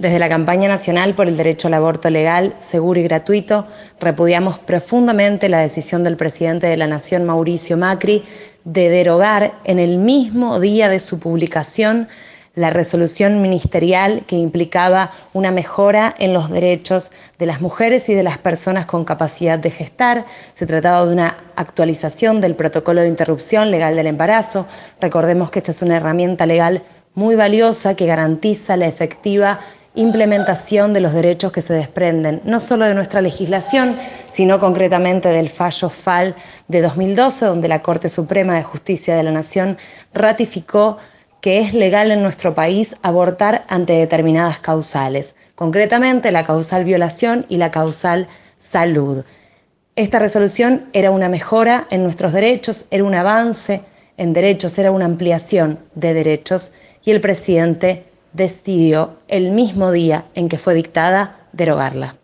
Desde la campaña nacional por el derecho al aborto legal, seguro y gratuito, repudiamos profundamente la decisión del presidente de la Nación, Mauricio Macri, de derogar en el mismo día de su publicación la resolución ministerial que implicaba una mejora en los derechos de las mujeres y de las personas con capacidad de gestar. Se trataba de una actualización del protocolo de interrupción legal del embarazo. Recordemos que esta es una herramienta legal muy valiosa que garantiza la efectiva implementación de los derechos que se desprenden, no solo de nuestra legislación, sino concretamente del fallo FAL de 2012, donde la Corte Suprema de Justicia de la Nación ratificó que es legal en nuestro país abortar ante determinadas causales, concretamente la causal violación y la causal salud. Esta resolución era una mejora en nuestros derechos, era un avance en derechos, era una ampliación de derechos y el presidente decidió el mismo día en que fue dictada derogarla.